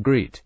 Greet.